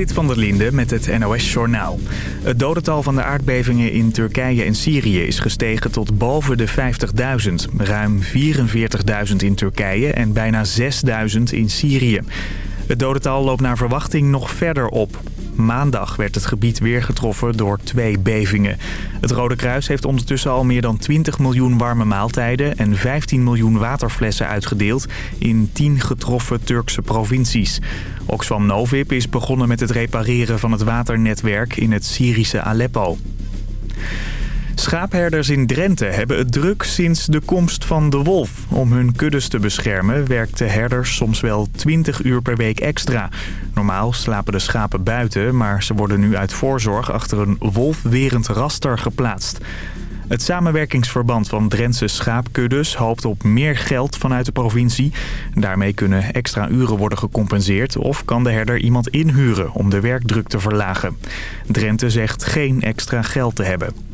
Zit van der Linde met het NOS-journaal. Het dodental van de aardbevingen in Turkije en Syrië is gestegen tot boven de 50.000. Ruim 44.000 in Turkije en bijna 6.000 in Syrië. Het dodental loopt naar verwachting nog verder op. Maandag werd het gebied weer getroffen door twee bevingen. Het Rode Kruis heeft ondertussen al meer dan 20 miljoen warme maaltijden... en 15 miljoen waterflessen uitgedeeld in 10 getroffen Turkse provincies. Oxfam Novib is begonnen met het repareren van het waternetwerk in het Syrische Aleppo. Schaapherders in Drenthe hebben het druk sinds de komst van de wolf. Om hun kuddes te beschermen werkten herders soms wel 20 uur per week extra. Normaal slapen de schapen buiten, maar ze worden nu uit voorzorg achter een wolfwerend raster geplaatst. Het samenwerkingsverband van Drentse schaapkuddes hoopt op meer geld vanuit de provincie. Daarmee kunnen extra uren worden gecompenseerd of kan de herder iemand inhuren om de werkdruk te verlagen. Drenthe zegt geen extra geld te hebben.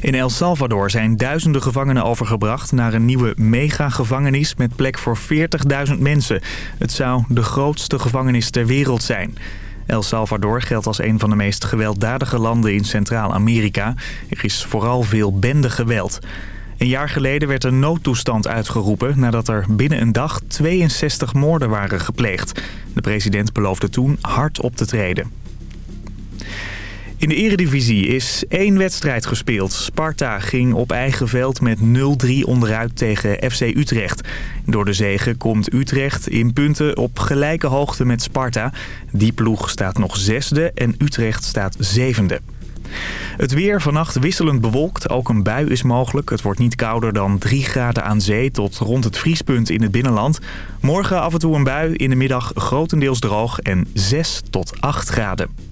In El Salvador zijn duizenden gevangenen overgebracht naar een nieuwe megagevangenis met plek voor 40.000 mensen. Het zou de grootste gevangenis ter wereld zijn. El Salvador geldt als een van de meest gewelddadige landen in Centraal-Amerika. Er is vooral veel bendegeweld. Een jaar geleden werd een noodtoestand uitgeroepen nadat er binnen een dag 62 moorden waren gepleegd. De president beloofde toen hard op te treden. In de eredivisie is één wedstrijd gespeeld. Sparta ging op eigen veld met 0-3 onderuit tegen FC Utrecht. Door de zegen komt Utrecht in punten op gelijke hoogte met Sparta. Die ploeg staat nog zesde en Utrecht staat zevende. Het weer vannacht wisselend bewolkt. Ook een bui is mogelijk. Het wordt niet kouder dan 3 graden aan zee tot rond het vriespunt in het binnenland. Morgen af en toe een bui. In de middag grotendeels droog en 6 tot 8 graden.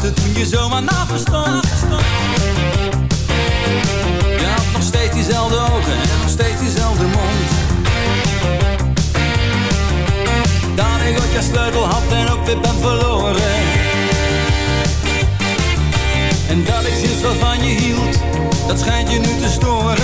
Trein te wachten toen je zomaar stond. Je had nog steeds diezelfde ogen en nog steeds diezelfde mond. Dat ik ooit je sleutel had en ook weer ben verloren. En dat ik sinds wat van je hield, dat schijnt je nu te storen.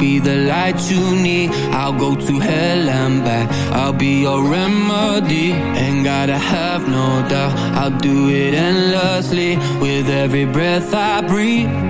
be the light you need. I'll go to hell and back. I'll be your remedy. Ain't gotta have no doubt. I'll do it endlessly With every breath I breathe.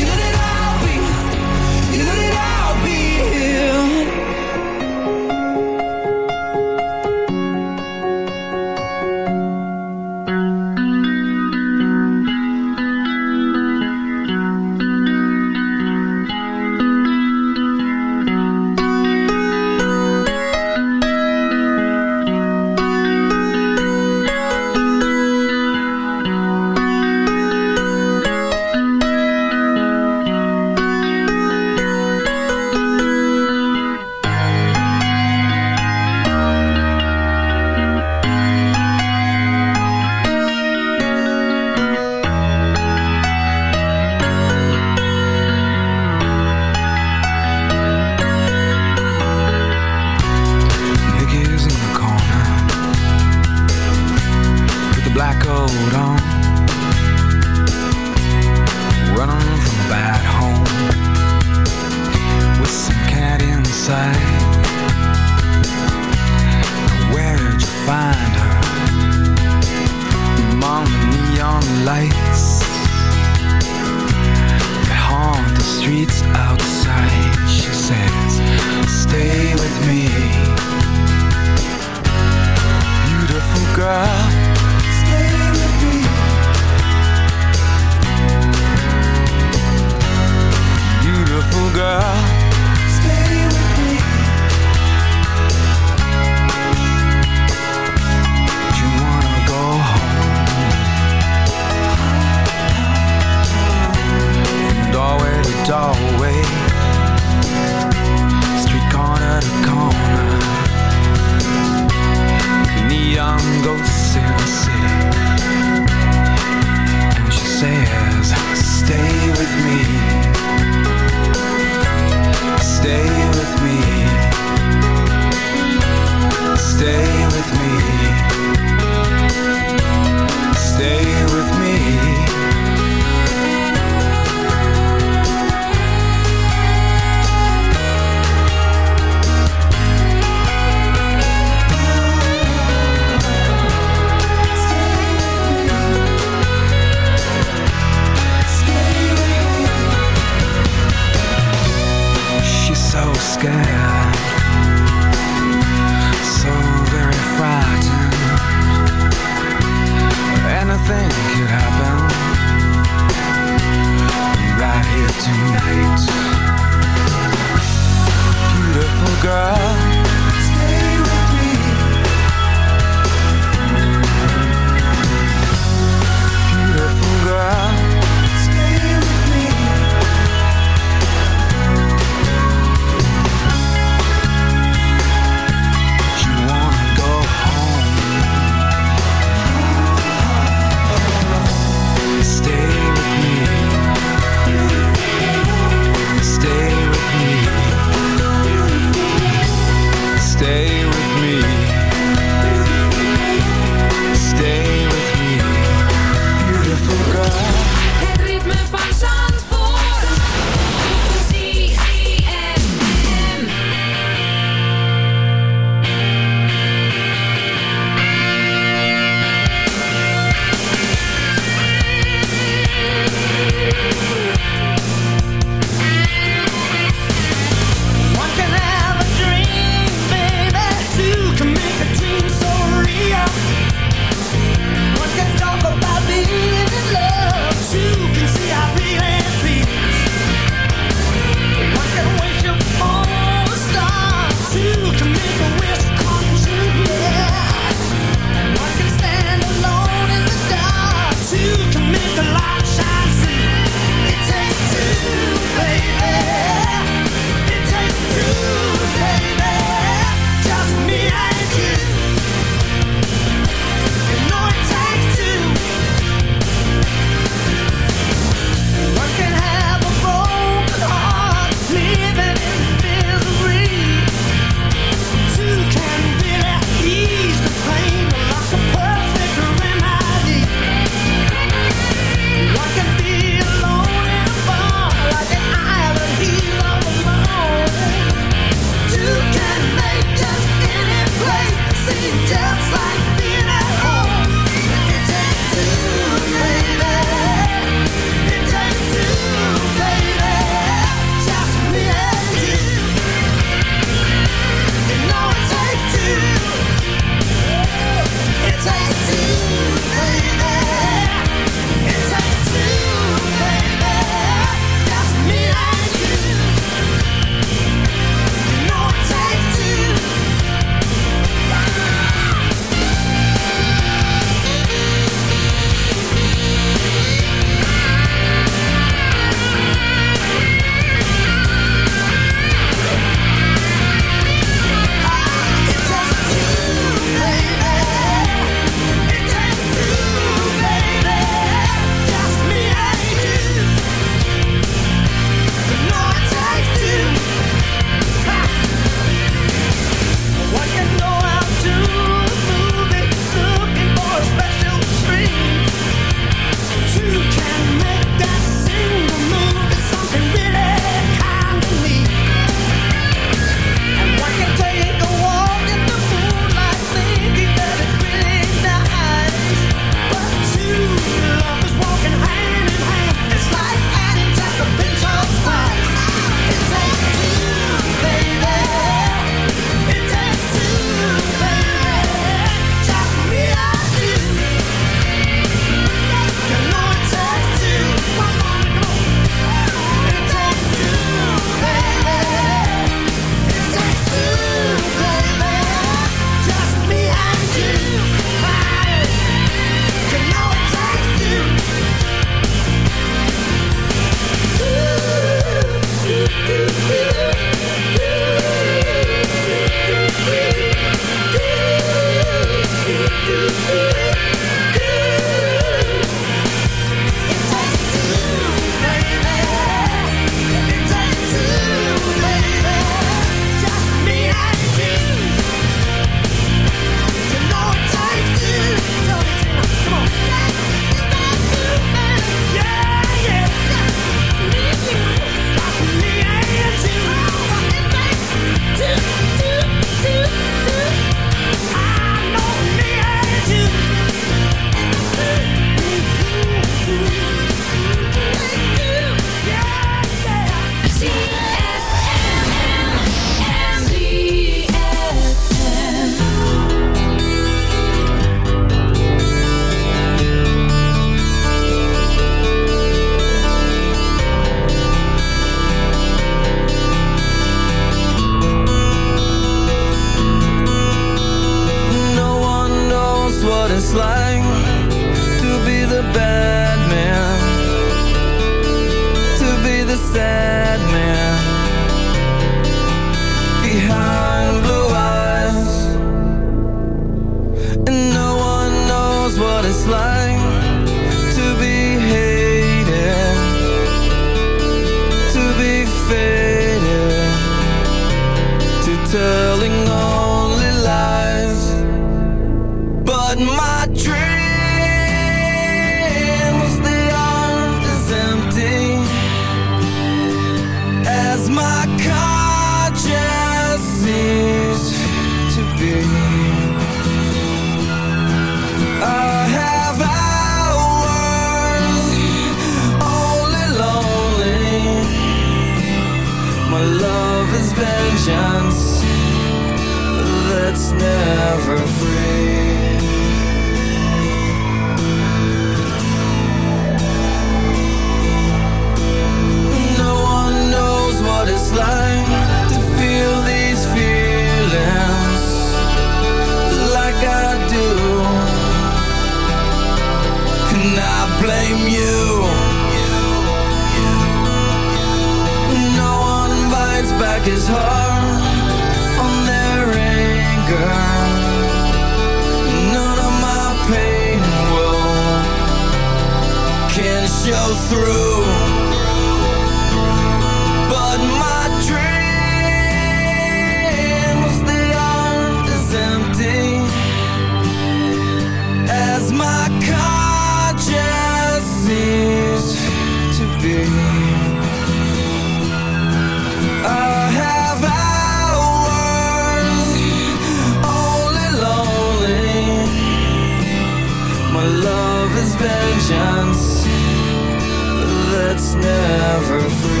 and free.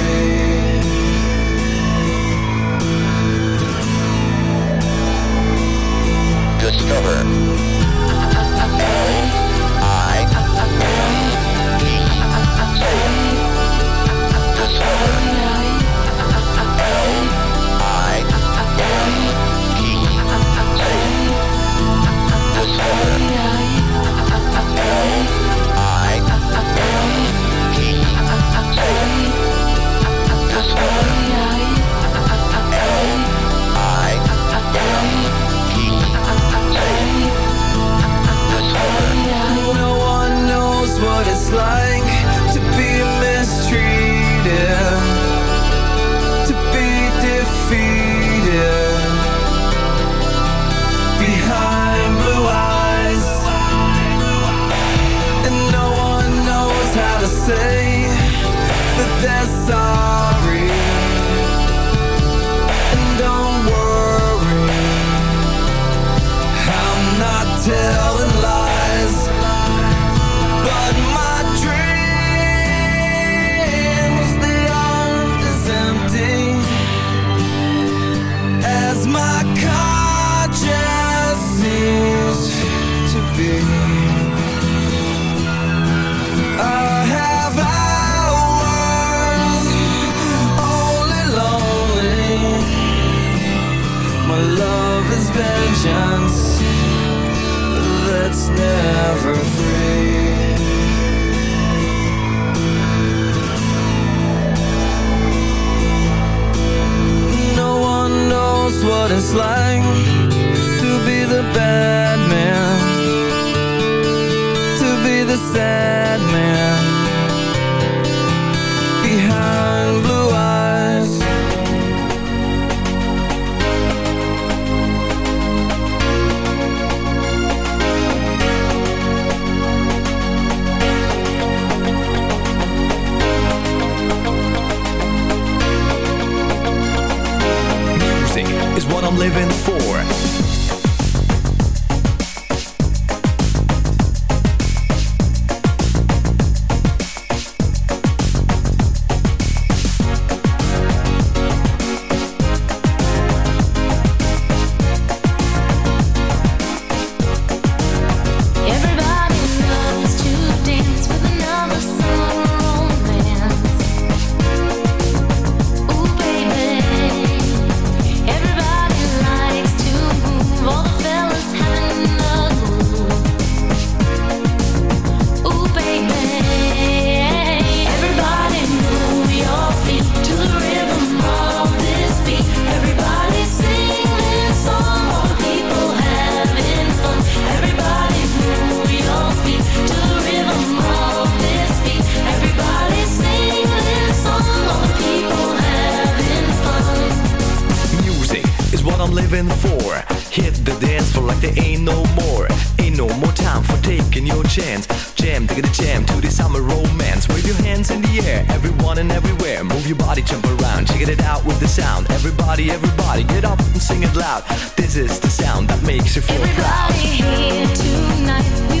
Sound that makes you feel. Everybody here tonight,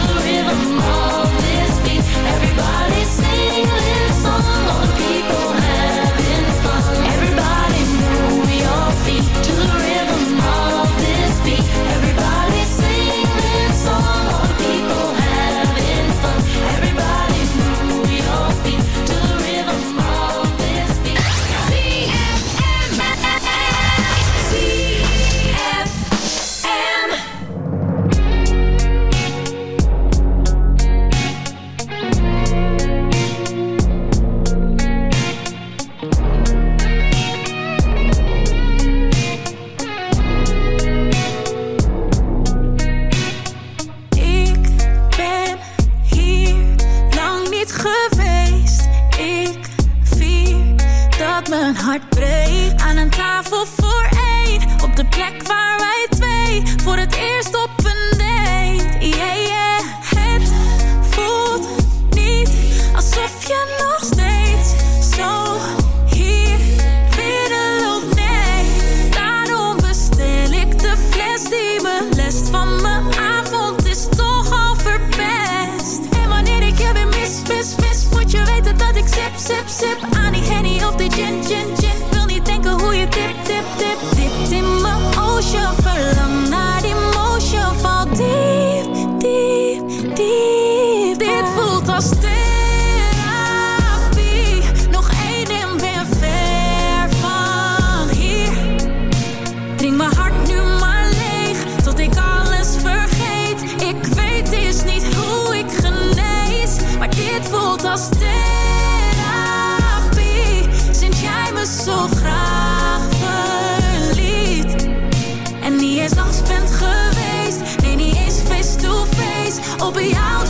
bent geweest. Nee, niet is face to face. Op jou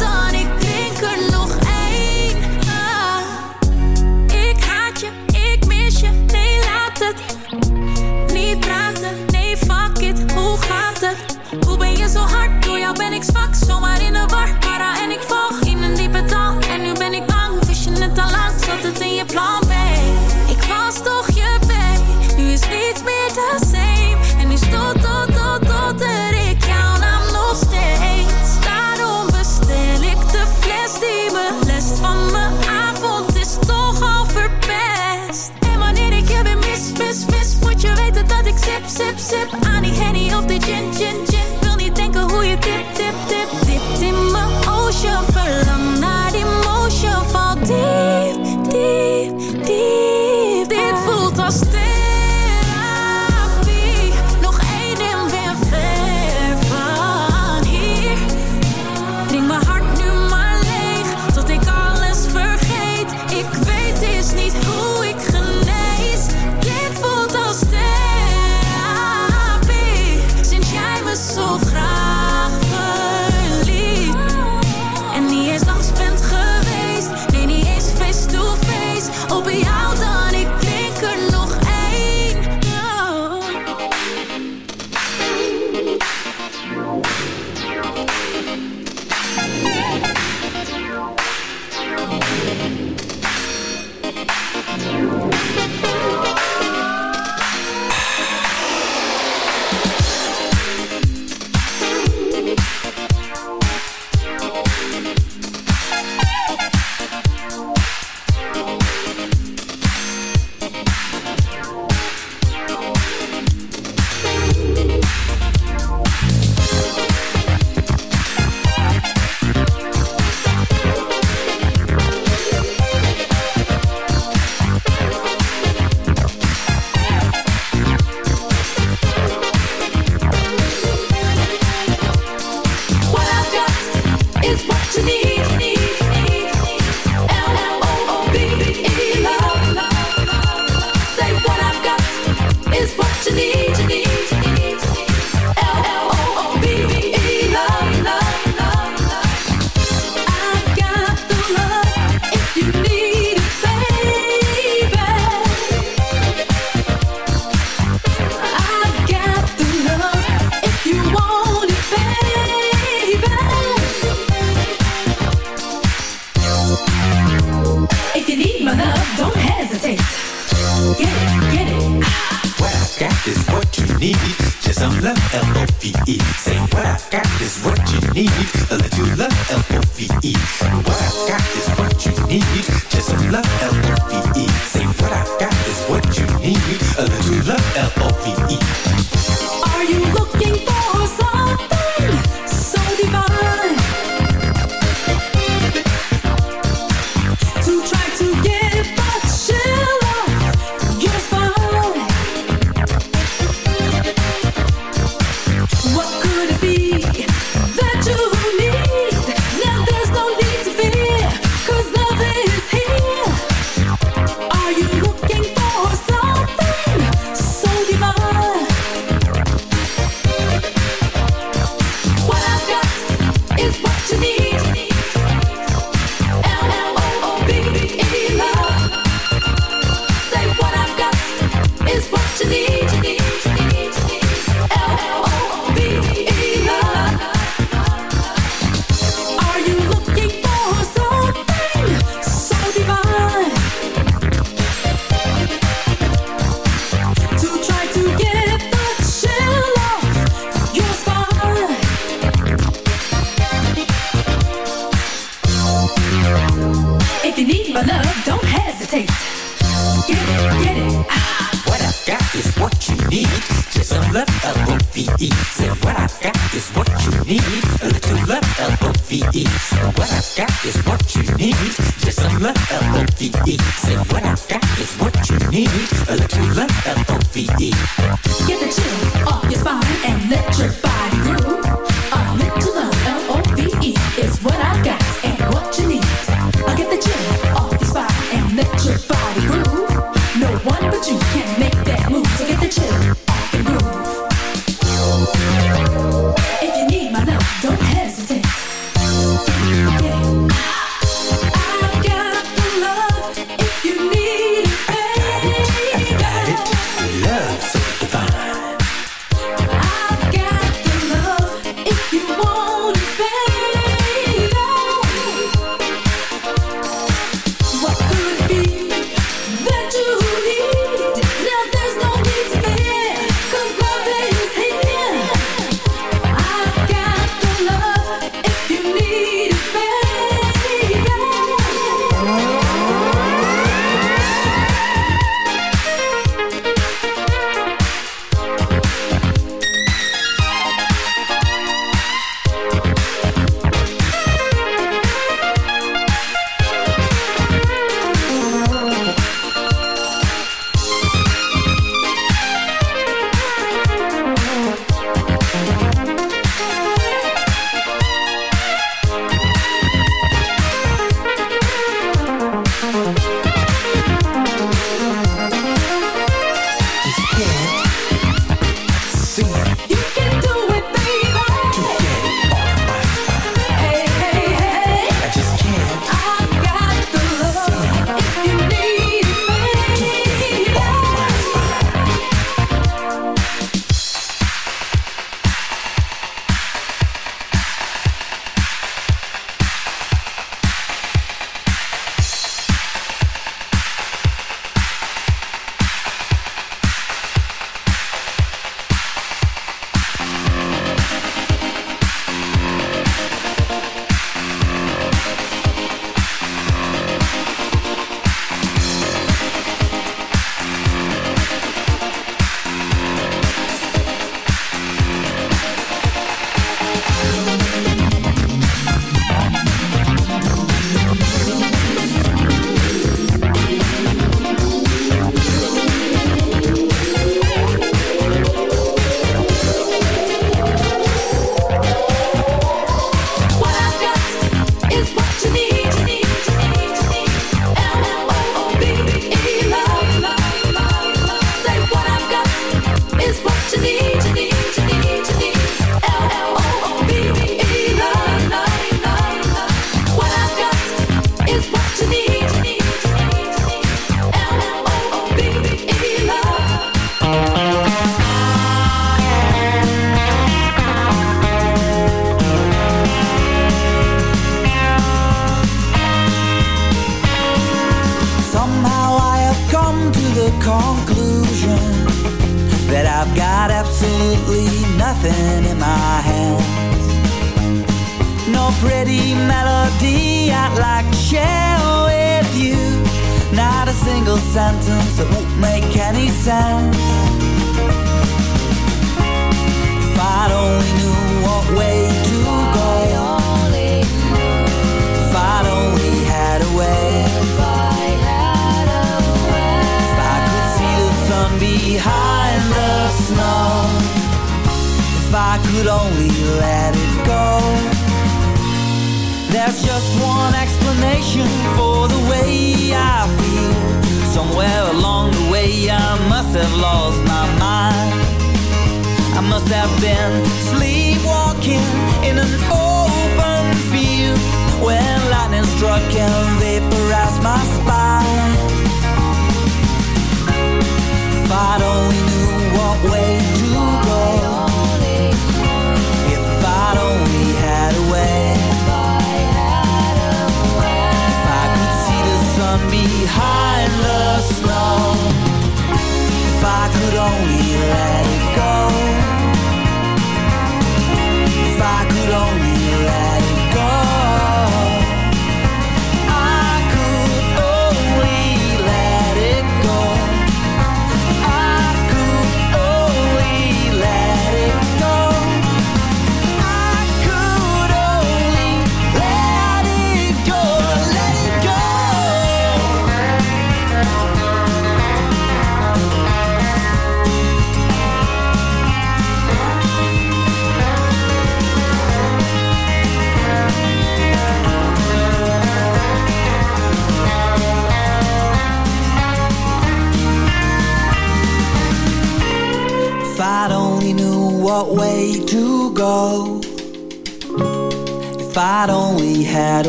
chin, chin, chin. Wil niet denken hoe je tip, tip.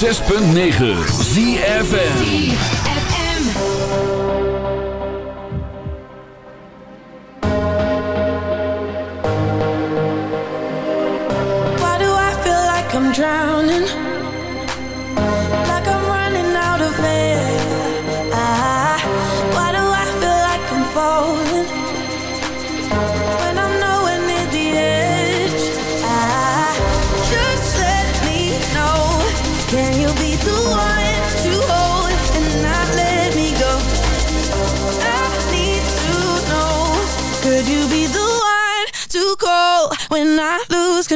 106.9 ZFN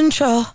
control?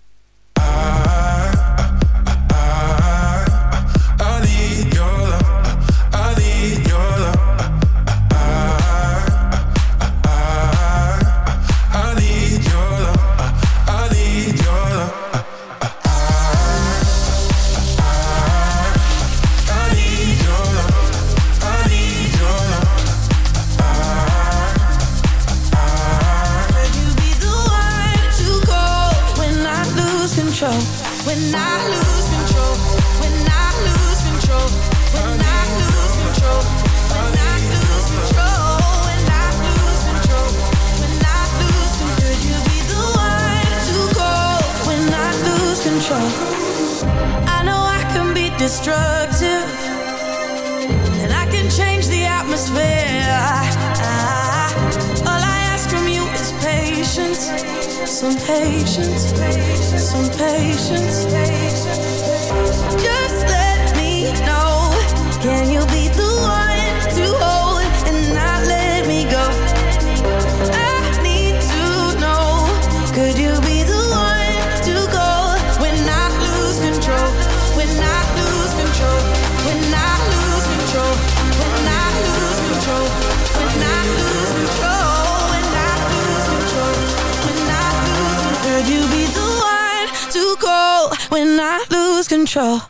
Control?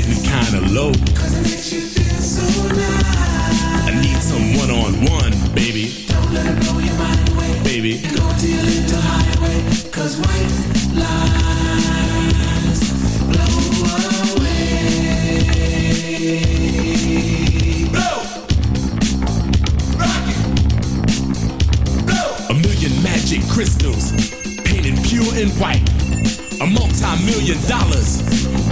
getting kinda low. So nice. I need some one on one, baby. Don't let it blow your mind away. Baby. Go to your little highway. Cause white lies blow away. Blow! Rock it! Blow! A million magic crystals, painted pure and white. A multi-million dollars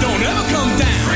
don't ever come down.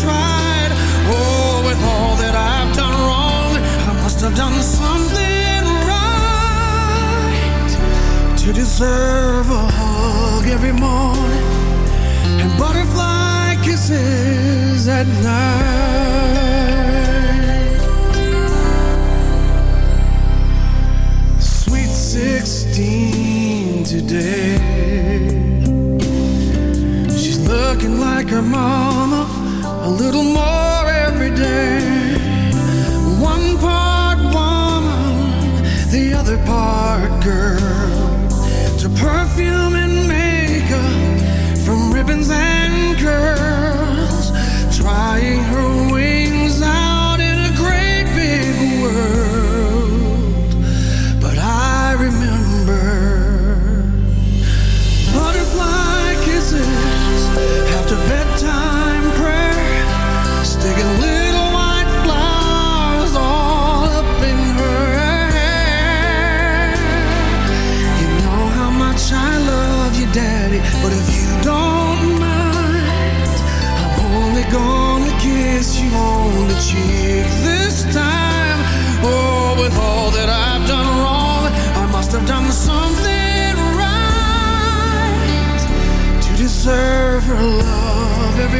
tried. Oh, with all that I've done wrong, I must have done something right to deserve a hug every morning and butterfly kisses at night. Sweet 16 today. She's looking like her mama a little more.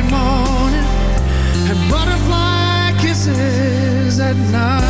morning and butterfly kisses at night.